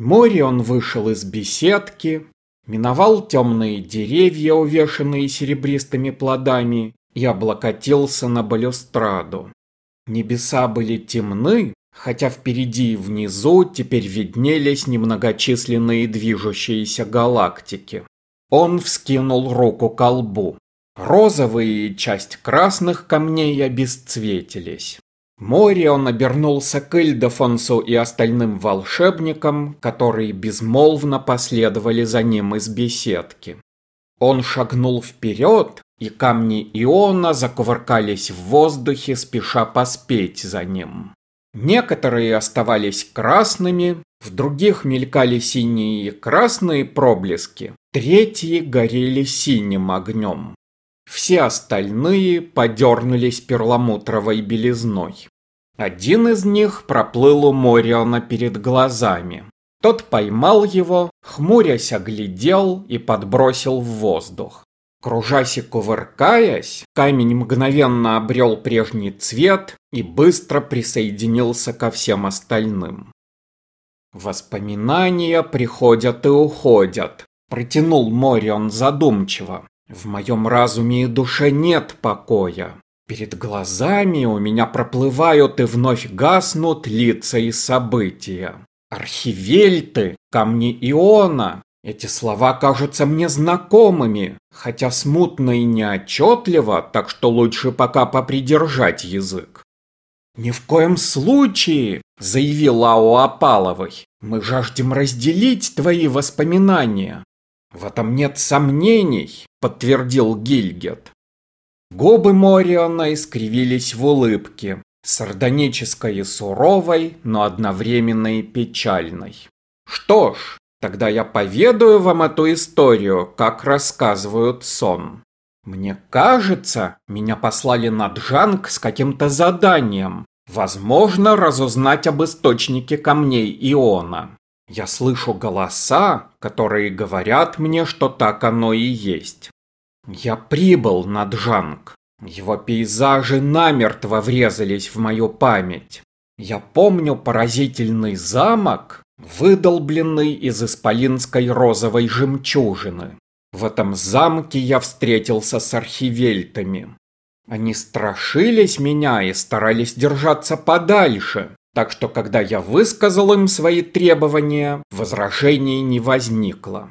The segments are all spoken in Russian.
Морион вышел из беседки, миновал темные деревья, увешанные серебристыми плодами, и облокотился на балюстраду. Небеса были темны, хотя впереди и внизу теперь виднелись немногочисленные движущиеся галактики. Он вскинул руку к лбу. Розовые и часть красных камней обесцветились. Море он обернулся к Ильдефонсу и остальным волшебникам, которые безмолвно последовали за ним из беседки. Он шагнул вперед, и камни Иона закувыркались в воздухе, спеша поспеть за ним. Некоторые оставались красными, в других мелькали синие и красные проблески, третьи горели синим огнем. Все остальные подернулись перламутровой белизной. Один из них проплыл у Мориона перед глазами. Тот поймал его, хмурясь оглядел и подбросил в воздух. Кружась и кувыркаясь, камень мгновенно обрел прежний цвет и быстро присоединился ко всем остальным. Воспоминания приходят и уходят, протянул Морион задумчиво. В моем разуме и душе нет покоя. Перед глазами у меня проплывают и вновь гаснут лица и события. Архивельты, камни Иона. Эти слова кажутся мне знакомыми, хотя смутно и неотчетливо, так что лучше пока попридержать язык. «Ни в коем случае!» – заявил Ао Апаловой. «Мы жаждем разделить твои воспоминания. «В этом нет сомнений», — подтвердил Гильгет. Губы Мориона искривились в улыбке, сардонической и суровой, но одновременно и печальной. «Что ж, тогда я поведаю вам эту историю, как рассказывают сон. Мне кажется, меня послали на Джанг с каким-то заданием, возможно, разузнать об источнике камней Иона. Я слышу голоса, которые говорят мне, что так оно и есть. Я прибыл на Джанг. Его пейзажи намертво врезались в мою память. Я помню поразительный замок, выдолбленный из исполинской розовой жемчужины. В этом замке я встретился с архивельтами. Они страшились меня и старались держаться подальше, так что, когда я высказал им свои требования, возражений не возникло.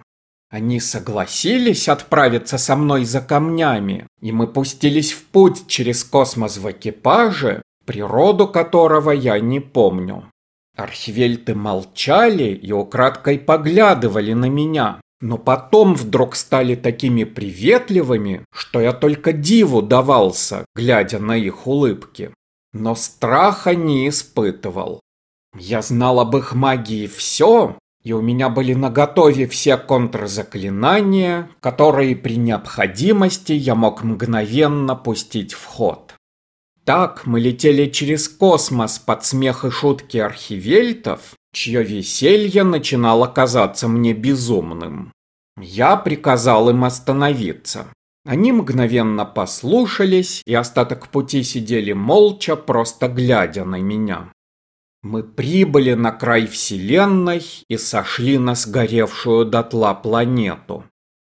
Они согласились отправиться со мной за камнями, и мы пустились в путь через космос в экипаже, природу которого я не помню. Архивельты молчали и украдкой поглядывали на меня, но потом вдруг стали такими приветливыми, что я только диву давался, глядя на их улыбки но страха не испытывал. Я знал об их магии все, и у меня были наготове все контрзаклинания, которые при необходимости я мог мгновенно пустить в ход. Так мы летели через космос под смех и шутки архивельтов, чье веселье начинало казаться мне безумным. Я приказал им остановиться. Они мгновенно послушались и остаток пути сидели молча, просто глядя на меня. Мы прибыли на край Вселенной и сошли на сгоревшую дотла планету.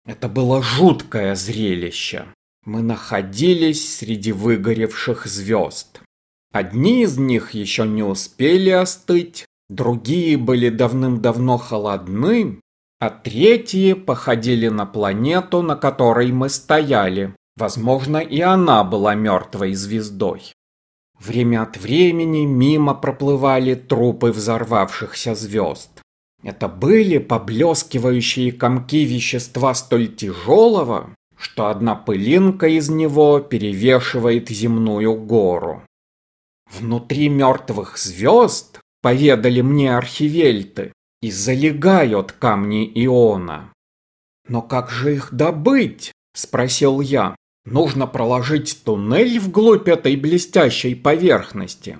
Это было жуткое зрелище. Мы находились среди выгоревших звезд. Одни из них еще не успели остыть, другие были давным-давно холодны, а третьи походили на планету, на которой мы стояли. Возможно, и она была мертвой звездой. Время от времени мимо проплывали трупы взорвавшихся звезд. Это были поблескивающие комки вещества столь тяжелого, что одна пылинка из него перевешивает земную гору. Внутри мертвых звезд, поведали мне архивельты, и залегают камни Иона. «Но как же их добыть?» – спросил я. «Нужно проложить туннель вглубь этой блестящей поверхности».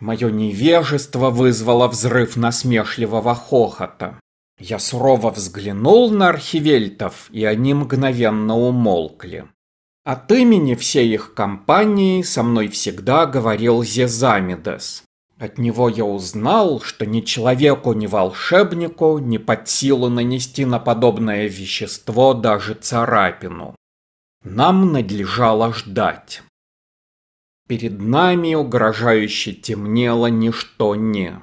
Мое невежество вызвало взрыв насмешливого хохота. Я сурово взглянул на архивельтов, и они мгновенно умолкли. От имени всей их компании со мной всегда говорил Зезамидес. От него я узнал, что ни человеку, ни волшебнику не под силу нанести на подобное вещество даже царапину. Нам надлежало ждать. Перед нами угрожающе темнело ничто не.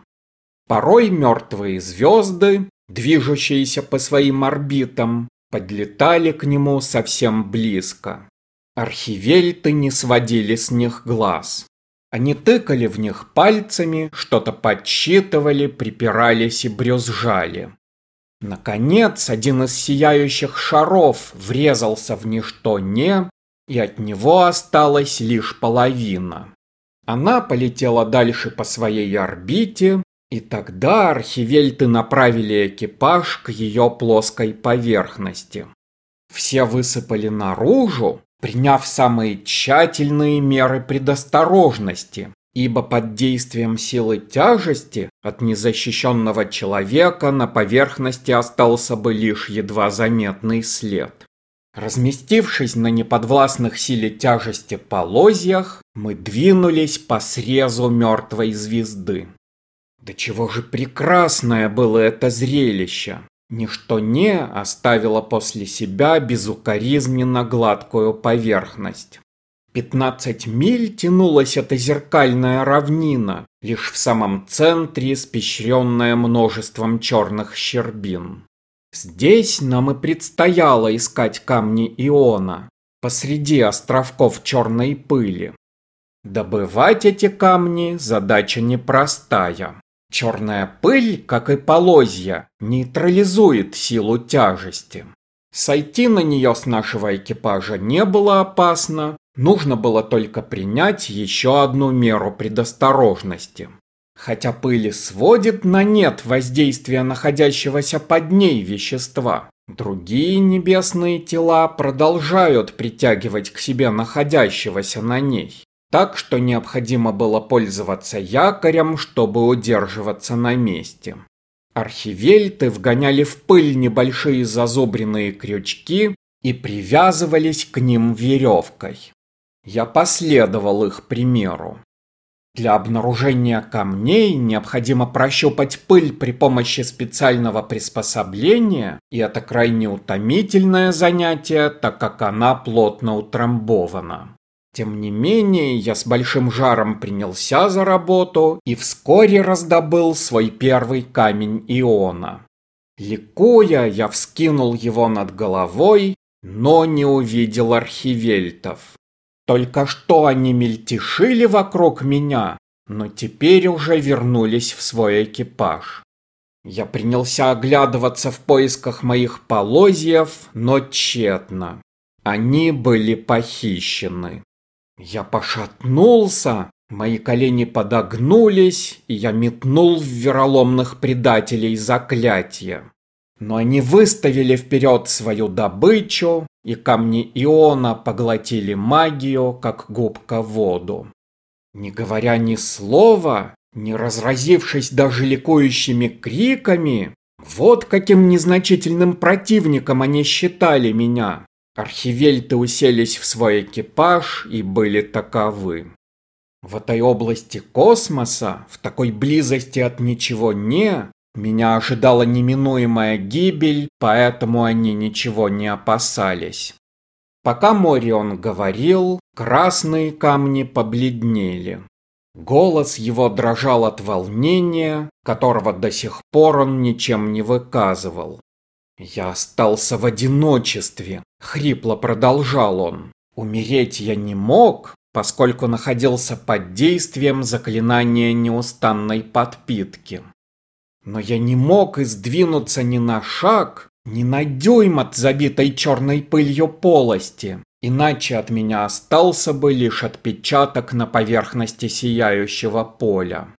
Порой мертвые звезды, движущиеся по своим орбитам, подлетали к нему совсем близко. Архивельты не сводили с них глаз. Они тыкали в них пальцами, что-то подсчитывали, припирались и брюзжали. Наконец, один из сияющих шаров врезался в ничто не, и от него осталась лишь половина. Она полетела дальше по своей орбите, и тогда архивельты направили экипаж к ее плоской поверхности. Все высыпали наружу, приняв самые тщательные меры предосторожности, ибо под действием силы тяжести от незащищенного человека на поверхности остался бы лишь едва заметный след. Разместившись на неподвластных силе тяжести полозьях, мы двинулись по срезу мертвой звезды. Да чего же прекрасное было это зрелище! Ничто не оставило после себя безукоризненно гладкую поверхность. Пятнадцать миль тянулась эта зеркальная равнина, лишь в самом центре испещренная множеством черных щербин. Здесь нам и предстояло искать камни Иона, посреди островков черной пыли. Добывать эти камни задача непростая. Черная пыль, как и полозья, нейтрализует силу тяжести. Сойти на нее с нашего экипажа не было опасно, нужно было только принять еще одну меру предосторожности. Хотя пыль сводит на нет воздействие находящегося под ней вещества, другие небесные тела продолжают притягивать к себе находящегося на ней так что необходимо было пользоваться якорем, чтобы удерживаться на месте. Архивельты вгоняли в пыль небольшие зазубренные крючки и привязывались к ним веревкой. Я последовал их примеру. Для обнаружения камней необходимо прощупать пыль при помощи специального приспособления, и это крайне утомительное занятие, так как она плотно утрамбована. Тем не менее, я с большим жаром принялся за работу и вскоре раздобыл свой первый камень Иона. Ликуя, я вскинул его над головой, но не увидел архивельтов. Только что они мельтешили вокруг меня, но теперь уже вернулись в свой экипаж. Я принялся оглядываться в поисках моих полозьев, но тщетно. Они были похищены. Я пошатнулся, мои колени подогнулись, и я метнул в вероломных предателей заклятие. Но они выставили вперед свою добычу, и камни Иона поглотили магию, как губка воду. Не говоря ни слова, не разразившись даже ликующими криками, вот каким незначительным противником они считали меня. Архивельты уселись в свой экипаж и были таковы. В этой области космоса, в такой близости от ничего не, меня ожидала неминуемая гибель, поэтому они ничего не опасались. Пока Морион говорил, красные камни побледнели. Голос его дрожал от волнения, которого до сих пор он ничем не выказывал. Я остался в одиночестве, Хрипло продолжал он. Умереть я не мог, поскольку находился под действием заклинания неустанной подпитки. Но я не мог издвинуться ни на шаг, ни на дюйм от забитой черной пылью полости, иначе от меня остался бы лишь отпечаток на поверхности сияющего поля.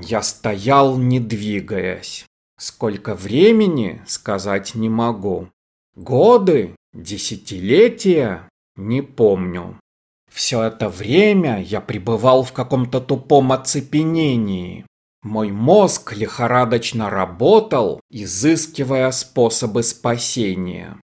Я стоял, не двигаясь. Сколько времени, сказать не могу. Годы? Десятилетия? Не помню. Все это время я пребывал в каком-то тупом оцепенении. Мой мозг лихорадочно работал, изыскивая способы спасения.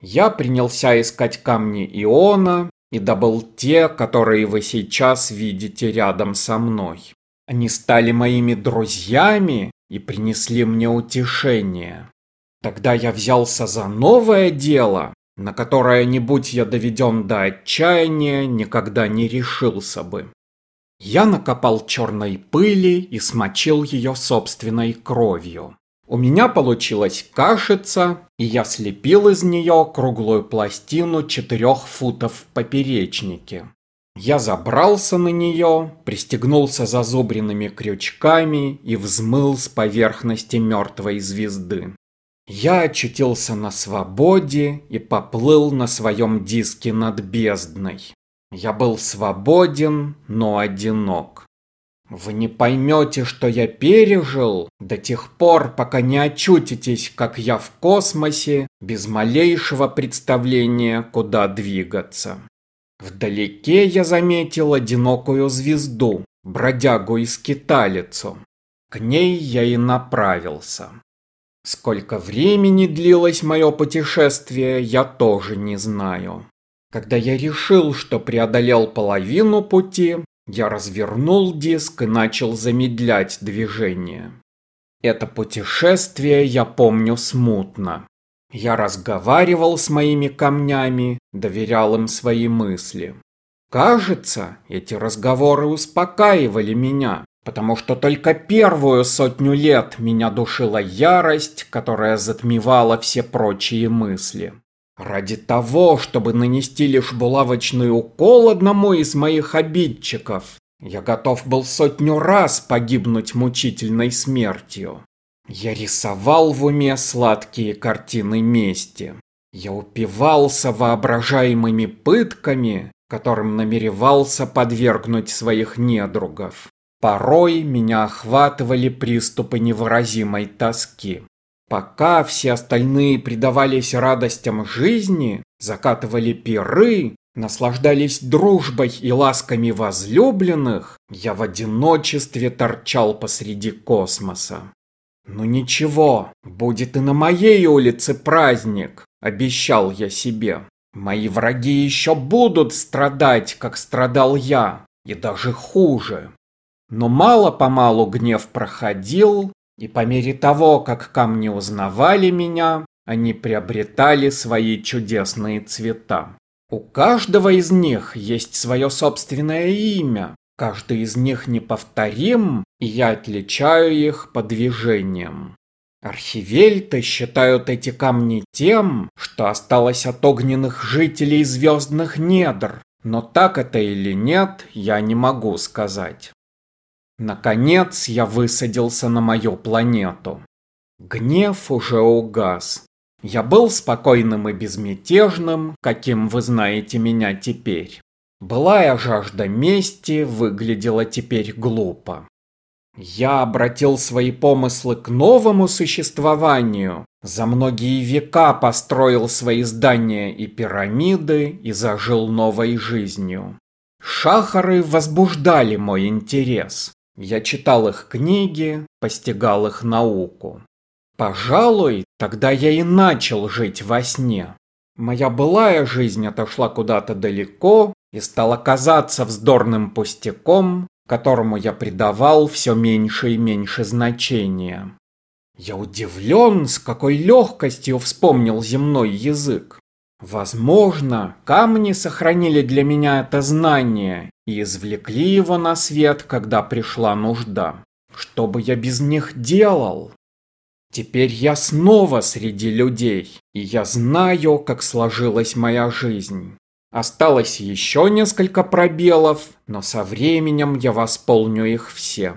Я принялся искать камни Иона и добыл те, которые вы сейчас видите рядом со мной. Они стали моими друзьями и принесли мне утешение. Тогда я взялся за новое дело, на которое, не будь я доведен до отчаяния, никогда не решился бы. Я накопал черной пыли и смочил ее собственной кровью. У меня получилась кашица, и я слепил из нее круглую пластину четырех футов в поперечнике. Я забрался на нее, пристегнулся зазубренными крючками и взмыл с поверхности мертвой звезды. Я очутился на свободе и поплыл на своем диске над бездной. Я был свободен, но одинок. Вы не поймете, что я пережил до тех пор, пока не очутитесь, как я в космосе, без малейшего представления, куда двигаться. Вдалеке я заметил одинокую звезду, бродягу и скиталицу. К ней я и направился. Сколько времени длилось мое путешествие, я тоже не знаю. Когда я решил, что преодолел половину пути, я развернул диск и начал замедлять движение. Это путешествие я помню смутно. Я разговаривал с моими камнями, доверял им свои мысли. Кажется, эти разговоры успокаивали меня, потому что только первую сотню лет меня душила ярость, которая затмевала все прочие мысли. Ради того, чтобы нанести лишь булавочный укол одному из моих обидчиков, я готов был сотню раз погибнуть мучительной смертью. Я рисовал в уме сладкие картины мести. Я упивался воображаемыми пытками, которым намеревался подвергнуть своих недругов. Порой меня охватывали приступы невыразимой тоски. Пока все остальные предавались радостям жизни, закатывали пиры, наслаждались дружбой и ласками возлюбленных, я в одиночестве торчал посреди космоса. «Ну ничего, будет и на моей улице праздник», – обещал я себе. «Мои враги еще будут страдать, как страдал я, и даже хуже». Но мало-помалу гнев проходил, и по мере того, как камни узнавали меня, они приобретали свои чудесные цвета. У каждого из них есть свое собственное имя, Каждый из них неповторим, и я отличаю их по движениям. Архивельты считают эти камни тем, что осталось от огненных жителей звездных недр, но так это или нет, я не могу сказать. Наконец я высадился на мою планету. Гнев уже угас. Я был спокойным и безмятежным, каким вы знаете меня теперь. Былая жажда мести выглядела теперь глупо. Я обратил свои помыслы к новому существованию, за многие века построил свои здания и пирамиды и зажил новой жизнью. Шахары возбуждали мой интерес. Я читал их книги, постигал их науку. Пожалуй, тогда я и начал жить во сне. Моя былая жизнь отошла куда-то далеко, и стало казаться вздорным пустяком, которому я придавал все меньше и меньше значения. Я удивлен, с какой легкостью вспомнил земной язык. Возможно, камни сохранили для меня это знание и извлекли его на свет, когда пришла нужда. Что бы я без них делал? Теперь я снова среди людей, и я знаю, как сложилась моя жизнь. Осталось еще несколько пробелов, но со временем я восполню их все.